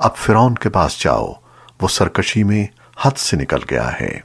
अब फिरौन के पास जाओ वो सरकशी में हद से निकल गया है।